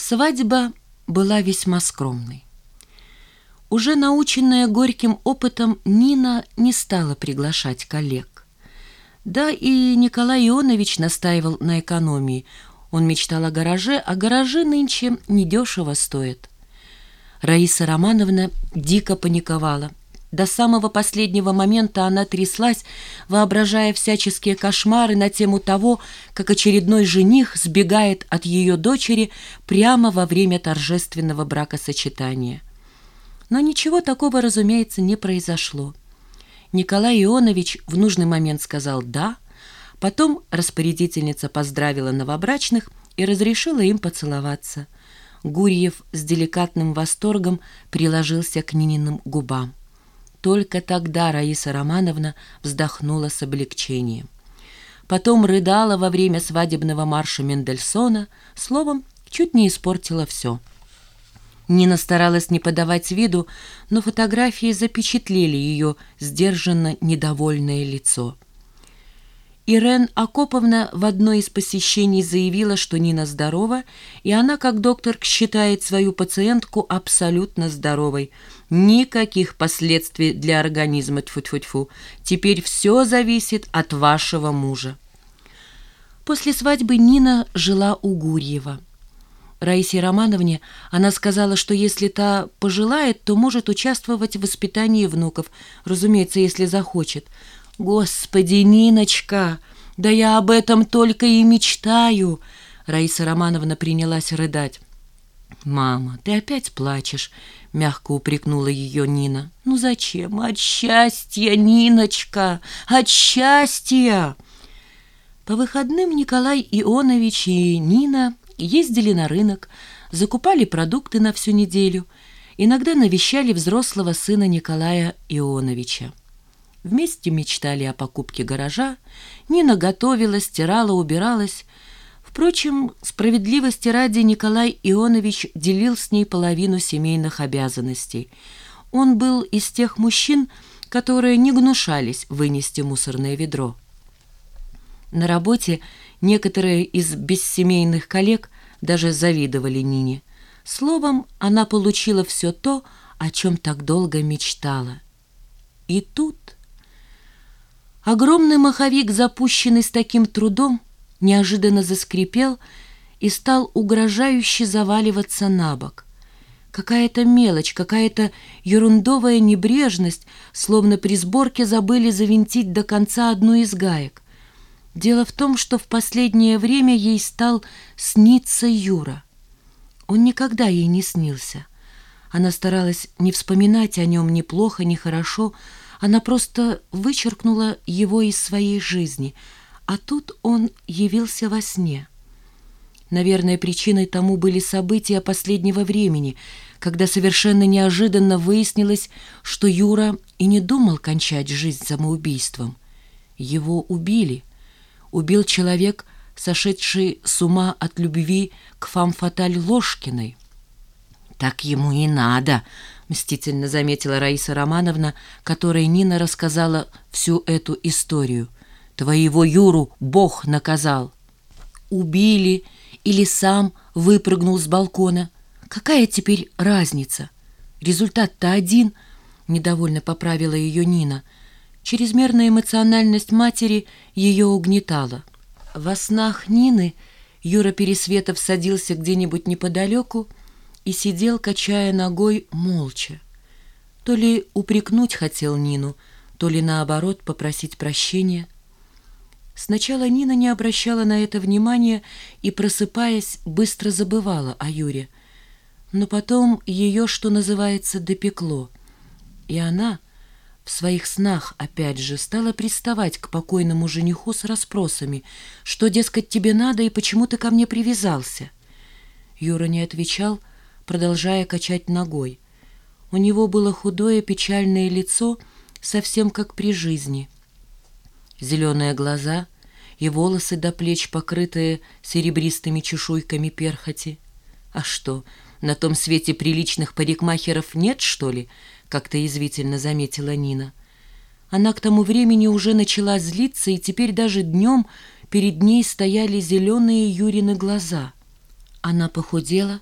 Свадьба была весьма скромной. Уже наученная горьким опытом, Нина не стала приглашать коллег. Да и Николай Ионович настаивал на экономии. Он мечтал о гараже, а гаражи нынче недешево стоят. Раиса Романовна дико паниковала. До самого последнего момента она тряслась, воображая всяческие кошмары на тему того, как очередной жених сбегает от ее дочери прямо во время торжественного бракосочетания. Но ничего такого, разумеется, не произошло. Николай Ионович в нужный момент сказал «да», потом распорядительница поздравила новобрачных и разрешила им поцеловаться. Гурьев с деликатным восторгом приложился к Нининым губам. Только тогда Раиса Романовна вздохнула с облегчением. Потом рыдала во время свадебного марша Мендельсона, словом, чуть не испортила все. Нина старалась не подавать виду, но фотографии запечатлели ее сдержанно недовольное лицо. Ирен Акоповна в одной из посещений заявила, что Нина здорова, и она, как доктор, считает свою пациентку абсолютно здоровой. Никаких последствий для организма, тьфу-тьфу-тьфу. Теперь все зависит от вашего мужа. После свадьбы Нина жила у Гурьева. Раисе Романовне она сказала, что если та пожелает, то может участвовать в воспитании внуков, разумеется, если захочет – «Господи, Ниночка, да я об этом только и мечтаю!» Раиса Романовна принялась рыдать. «Мама, ты опять плачешь?» — мягко упрекнула ее Нина. «Ну зачем? От счастья, Ниночка! От счастья!» По выходным Николай Ионович и Нина ездили на рынок, закупали продукты на всю неделю, иногда навещали взрослого сына Николая Ионовича. Вместе мечтали о покупке гаража. Нина готовилась, стирала, убиралась. Впрочем, справедливости ради Николай Ионович делил с ней половину семейных обязанностей. Он был из тех мужчин, которые не гнушались вынести мусорное ведро. На работе некоторые из бессемейных коллег даже завидовали Нине. Словом, она получила все то, о чем так долго мечтала. И тут... Огромный маховик, запущенный с таким трудом, неожиданно заскрипел и стал угрожающе заваливаться на бок. Какая-то мелочь, какая-то ерундовая небрежность, словно при сборке забыли завинтить до конца одну из гаек. Дело в том, что в последнее время ей стал сниться Юра. Он никогда ей не снился. Она старалась не вспоминать о нем ни плохо, ни хорошо, она просто вычеркнула его из своей жизни, а тут он явился во сне. Наверное, причиной тому были события последнего времени, когда совершенно неожиданно выяснилось, что Юра и не думал кончать жизнь самоубийством. Его убили. Убил человек, сошедший с ума от любви к фамфаталь Ложкиной. «Так ему и надо», мстительно заметила Раиса Романовна, которой Нина рассказала всю эту историю. «Твоего Юру Бог наказал». «Убили или сам выпрыгнул с балкона. Какая теперь разница? Результат-то один», — недовольно поправила ее Нина. Чрезмерная эмоциональность матери ее угнетала. Во снах Нины Юра Пересветов садился где-нибудь неподалеку, и сидел, качая ногой, молча. То ли упрекнуть хотел Нину, то ли, наоборот, попросить прощения. Сначала Нина не обращала на это внимания и, просыпаясь, быстро забывала о Юре. Но потом ее, что называется, допекло. И она в своих снах, опять же, стала приставать к покойному жениху с расспросами, что, дескать, тебе надо и почему ты ко мне привязался. Юра не отвечал, продолжая качать ногой. У него было худое печальное лицо, совсем как при жизни. Зеленые глаза и волосы до плеч, покрытые серебристыми чешуйками перхоти. А что, на том свете приличных парикмахеров нет, что ли? Как-то язвительно заметила Нина. Она к тому времени уже начала злиться, и теперь даже днем перед ней стояли зеленые Юрины глаза. Она похудела,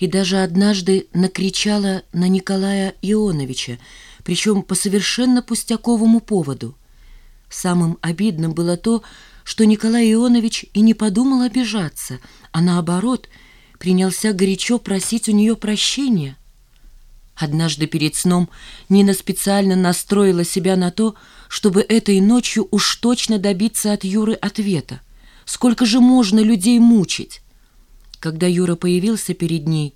и даже однажды накричала на Николая Ионовича, причем по совершенно пустяковому поводу. Самым обидным было то, что Николай Ионович и не подумал обижаться, а наоборот принялся горячо просить у нее прощения. Однажды перед сном Нина специально настроила себя на то, чтобы этой ночью уж точно добиться от Юры ответа. Сколько же можно людей мучить? Когда Юра появился перед ней,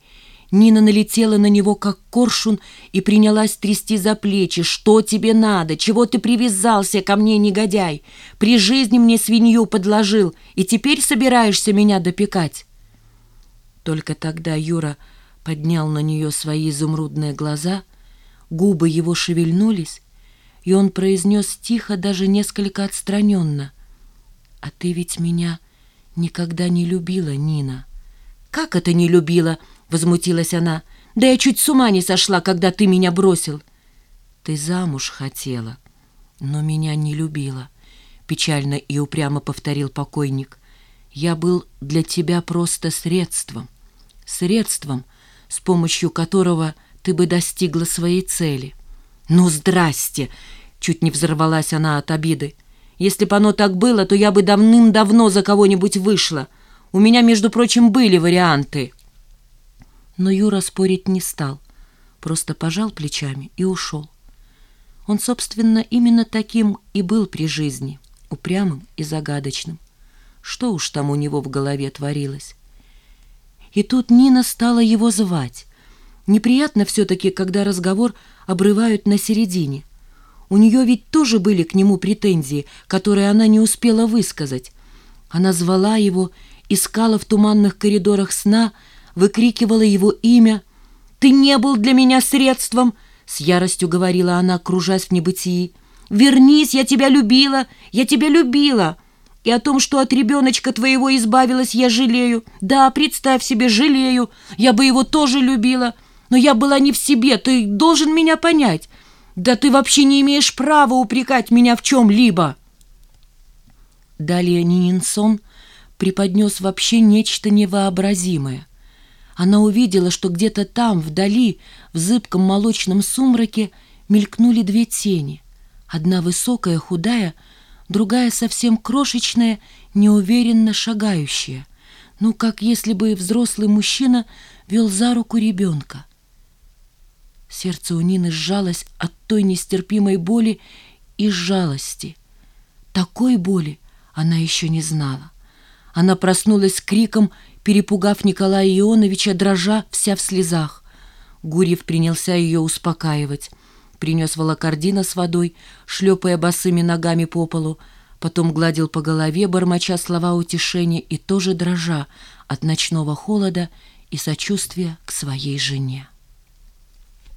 Нина налетела на него, как коршун, и принялась трясти за плечи. «Что тебе надо? Чего ты привязался ко мне, негодяй? При жизни мне свинью подложил, и теперь собираешься меня допекать?» Только тогда Юра поднял на нее свои изумрудные глаза, губы его шевельнулись, и он произнес тихо, даже несколько отстраненно. «А ты ведь меня никогда не любила, Нина». «Как это не любила?» — возмутилась она. «Да я чуть с ума не сошла, когда ты меня бросил». «Ты замуж хотела, но меня не любила», — печально и упрямо повторил покойник. «Я был для тебя просто средством, средством, с помощью которого ты бы достигла своей цели». «Ну, здрасте!» — чуть не взорвалась она от обиды. «Если бы оно так было, то я бы давным-давно за кого-нибудь вышла». У меня, между прочим, были варианты. Но Юра спорить не стал, просто пожал плечами и ушел. Он, собственно, именно таким и был при жизни, упрямым и загадочным. Что уж там у него в голове творилось. И тут Нина стала его звать. Неприятно все-таки, когда разговор обрывают на середине. У нее ведь тоже были к нему претензии, которые она не успела высказать. Она звала его искала в туманных коридорах сна, выкрикивала его имя. «Ты не был для меня средством!» — с яростью говорила она, кружась в небытии. «Вернись, я тебя любила! Я тебя любила!» И о том, что от ребеночка твоего избавилась, я жалею. Да, представь себе, жалею. Я бы его тоже любила. Но я была не в себе, ты должен меня понять. Да ты вообще не имеешь права упрекать меня в чем-либо. Далее Нининсон преподнес вообще нечто невообразимое. Она увидела, что где-то там, вдали, в зыбком молочном сумраке, мелькнули две тени. Одна высокая, худая, другая совсем крошечная, неуверенно шагающая. Ну, как если бы взрослый мужчина вел за руку ребенка. Сердце у Нины сжалось от той нестерпимой боли и жалости. Такой боли она еще не знала. Она проснулась с криком, перепугав Николая Ионовича, дрожа вся в слезах. Гурьев принялся ее успокаивать. Принес волокордина с водой, шлепая босыми ногами по полу, потом гладил по голове, бормоча слова утешения и тоже дрожа от ночного холода и сочувствия к своей жене.